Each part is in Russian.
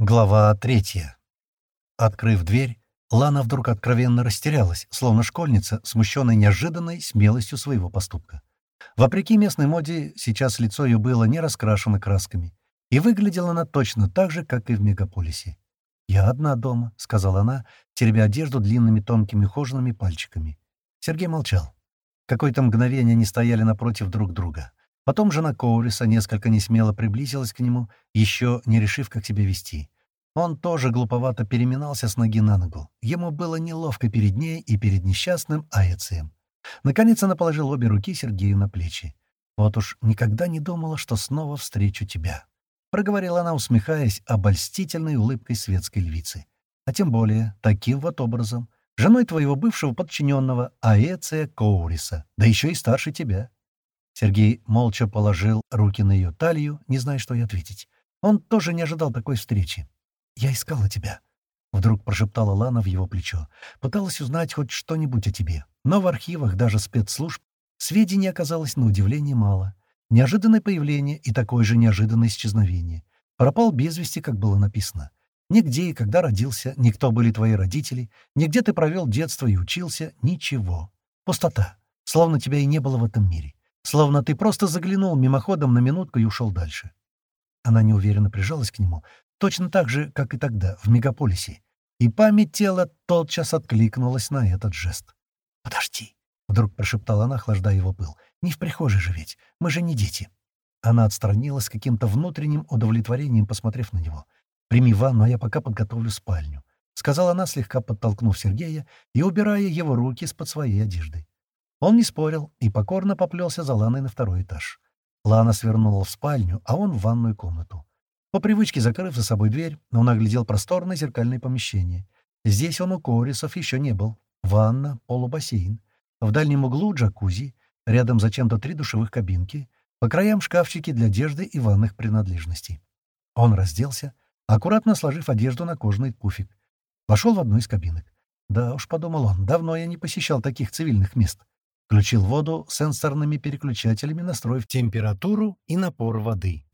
Глава третья. Открыв дверь, Лана вдруг откровенно растерялась, словно школьница, смущенная неожиданной смелостью своего поступка. Вопреки местной моде, сейчас лицо ее было не раскрашено красками, и выглядела она точно так же, как и в мегаполисе. «Я одна дома», — сказала она, теребя одежду длинными тонкими ухоженными пальчиками. Сергей молчал. Какое-то мгновение они стояли напротив друг друга. Потом жена Коуриса несколько несмело приблизилась к нему, еще не решив, как себя вести. Он тоже глуповато переминался с ноги на ногу. Ему было неловко перед ней и перед несчастным Аяцием. Наконец она положила обе руки Сергею на плечи. «Вот уж никогда не думала, что снова встречу тебя», — проговорила она, усмехаясь обольстительной улыбкой светской львицы. «А тем более таким вот образом, женой твоего бывшего подчиненного Аэция Коуриса, да еще и старше тебя». Сергей молча положил руки на ее талию, не зная, что ей ответить. Он тоже не ожидал такой встречи. «Я искала тебя», — вдруг прошептала Лана в его плечо. «Пыталась узнать хоть что-нибудь о тебе, но в архивах даже спецслужб сведений оказалось на удивление мало. Неожиданное появление и такое же неожиданное исчезновение. Пропал без вести, как было написано. Нигде и когда родился, никто были твои родители, нигде ты провел детство и учился, ничего. Пустота. Словно тебя и не было в этом мире. Словно ты просто заглянул мимоходом на минутку и ушел дальше. Она неуверенно прижалась к нему, точно так же, как и тогда, в мегаполисе. И память тела тотчас откликнулась на этот жест. «Подожди», — вдруг прошептала она, охлаждая его пыл. «Не в прихожей же ведь, мы же не дети». Она отстранилась с каким-то внутренним удовлетворением, посмотрев на него. «Прими ванну, а я пока подготовлю спальню», — сказала она, слегка подтолкнув Сергея и убирая его руки из-под своей одежды. Он не спорил и покорно поплелся за Ланой на второй этаж. Лана свернула в спальню, а он в ванную комнату. По привычке, закрыв за собой дверь, он оглядел просторное зеркальное помещение. Здесь он у Корисов еще не был. Ванна, полубассейн. В дальнем углу джакузи, рядом зачем-то три душевых кабинки, по краям шкафчики для одежды и ванных принадлежностей. Он разделся, аккуратно сложив одежду на кожаный пуфик. Вошел в одну из кабинок. Да уж, подумал он, давно я не посещал таких цивильных мест. Включил воду сенсорными переключателями, настроив температуру и напор воды.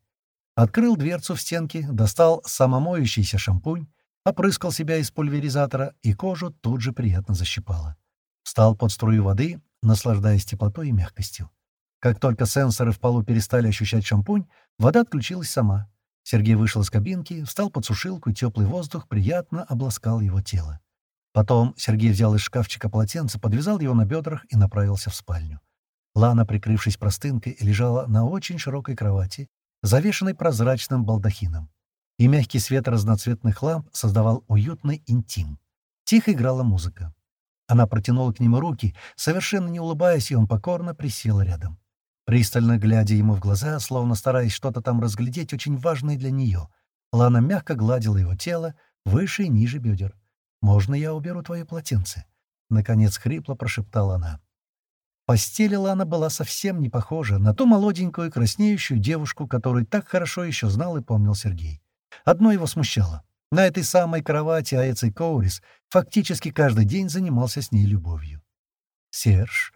Открыл дверцу в стенке, достал самомоющийся шампунь, опрыскал себя из пульверизатора, и кожу тут же приятно защипало. Встал под струю воды, наслаждаясь теплотой и мягкостью. Как только сенсоры в полу перестали ощущать шампунь, вода отключилась сама. Сергей вышел из кабинки, встал под сушилку, и теплый воздух приятно обласкал его тело. Потом Сергей взял из шкафчика полотенце, подвязал его на бедрах и направился в спальню. Лана, прикрывшись простынкой, лежала на очень широкой кровати, завешенной прозрачным балдахином. И мягкий свет разноцветных ламп создавал уютный интим. Тихо играла музыка. Она протянула к нему руки, совершенно не улыбаясь, и он покорно присел рядом. Пристально глядя ему в глаза, словно стараясь что-то там разглядеть, очень важное для нее, Лана мягко гладила его тело выше и ниже бедер. «Можно я уберу твое полотенце?» Наконец хрипло прошептала она. Постель Лана была совсем не похожа на ту молоденькую краснеющую девушку, которую так хорошо еще знал и помнил Сергей. Одно его смущало. На этой самой кровати Аэций Коурис фактически каждый день занимался с ней любовью. «Серж,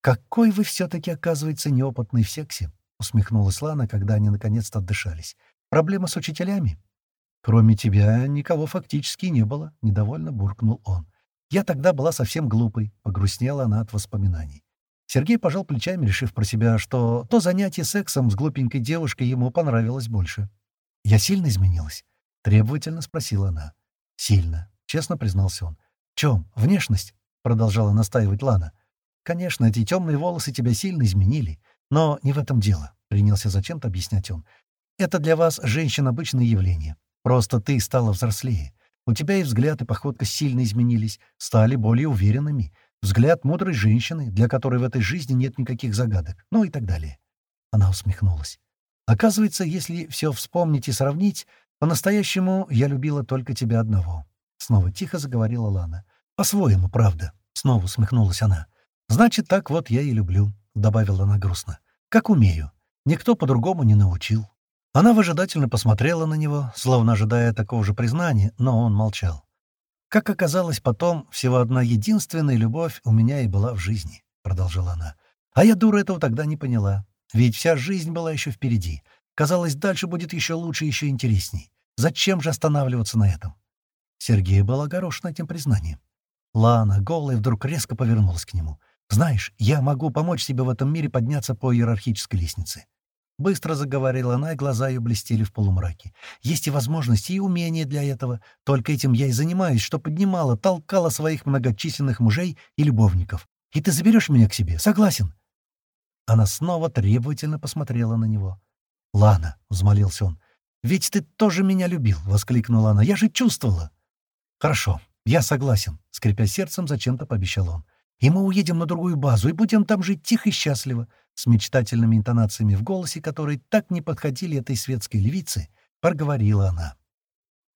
какой вы все-таки, оказывается, неопытный в сексе!» — усмехнулась Лана, когда они наконец-то отдышались. «Проблема с учителями?» «Кроме тебя никого фактически не было», — недовольно буркнул он. «Я тогда была совсем глупой», — погрустнела она от воспоминаний. Сергей пожал плечами, решив про себя, что то занятие сексом с глупенькой девушкой ему понравилось больше. «Я сильно изменилась?» — требовательно спросила она. «Сильно», — честно признался он. «В чем? Внешность?» — продолжала настаивать Лана. «Конечно, эти темные волосы тебя сильно изменили, но не в этом дело», — принялся зачем-то объяснять он. «Это для вас, женщин, обычное явление. Просто ты стала взрослее. У тебя и взгляд, и походка сильно изменились, стали более уверенными. Взгляд мудрой женщины, для которой в этой жизни нет никаких загадок, ну и так далее. Она усмехнулась. Оказывается, если все вспомнить и сравнить, по-настоящему я любила только тебя одного. Снова тихо заговорила Лана. По-своему, правда. Снова усмехнулась она. Значит, так вот я и люблю, добавила она грустно. Как умею. Никто по-другому не научил. Она выжидательно посмотрела на него, словно ожидая такого же признания, но он молчал. «Как оказалось потом, всего одна единственная любовь у меня и была в жизни», — продолжала она. «А я, дура, этого тогда не поняла. Ведь вся жизнь была еще впереди. Казалось, дальше будет еще лучше, еще интересней. Зачем же останавливаться на этом? Сергей был огорошен этим признанием. Лана, голая, вдруг резко повернулась к нему. «Знаешь, я могу помочь тебе в этом мире подняться по иерархической лестнице». Быстро заговорила она, и глаза ее блестели в полумраке. «Есть и возможности, и умения для этого. Только этим я и занимаюсь, что поднимала, толкала своих многочисленных мужей и любовников. И ты заберешь меня к себе? Согласен?» Она снова требовательно посмотрела на него. «Лана», — взмолился он, — «ведь ты тоже меня любил», — воскликнула она. «Я же чувствовала». «Хорошо, я согласен», — скрипя сердцем, зачем-то пообещал он. «И мы уедем на другую базу и будем там жить тихо и счастливо», с мечтательными интонациями в голосе, которые так не подходили этой светской львице, проговорила она.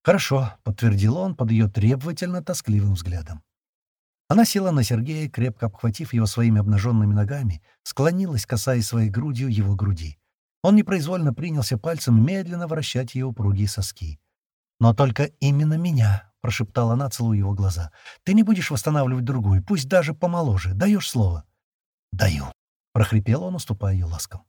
«Хорошо», — подтвердил он под ее требовательно-тоскливым взглядом. Она села на Сергея, крепко обхватив его своими обнаженными ногами, склонилась, касаясь своей грудью его груди. Он непроизвольно принялся пальцем медленно вращать ее упругие соски. «Но только именно меня», — прошептала она, целуя его глаза. «Ты не будешь восстанавливать другую, пусть даже помоложе. Даешь слово?» «Даю», — прохрипел он, уступая ее ласкам.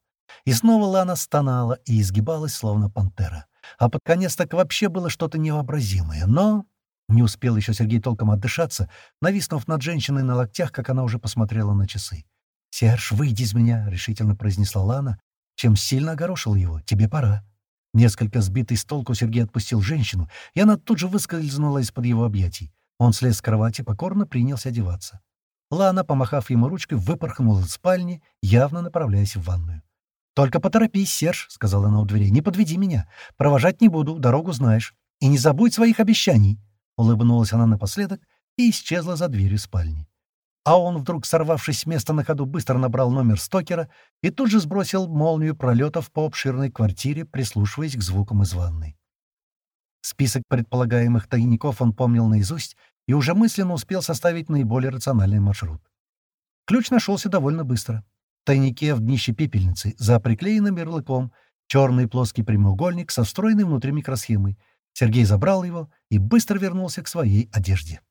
И снова Лана стонала и изгибалась, словно пантера. А под конец так вообще было что-то невообразимое. Но не успел еще Сергей толком отдышаться, нависнув над женщиной на локтях, как она уже посмотрела на часы. «Серж, выйди из меня», — решительно произнесла Лана, чем сильно огорошил его. «Тебе пора». Несколько сбитый с толку Сергей отпустил женщину, и она тут же выскользнула из-под его объятий. Он слез с кровати, покорно принялся одеваться. Лана, помахав ему ручкой, выпорхнула из спальни, явно направляясь в ванную. «Только поторопись, Серж», — сказала она у дверей, — «не подведи меня. Провожать не буду, дорогу знаешь. И не забудь своих обещаний». Улыбнулась она напоследок и исчезла за дверью спальни. А он, вдруг сорвавшись с места на ходу, быстро набрал номер стокера и тут же сбросил молнию пролетов по обширной квартире, прислушиваясь к звукам из ванной. Список предполагаемых тайников он помнил наизусть и уже мысленно успел составить наиболее рациональный маршрут. Ключ нашелся довольно быстро. В тайнике в днище пепельницы, за приклеенным ярлыком, черный плоский прямоугольник со встроенной внутри микросхемой. Сергей забрал его и быстро вернулся к своей одежде.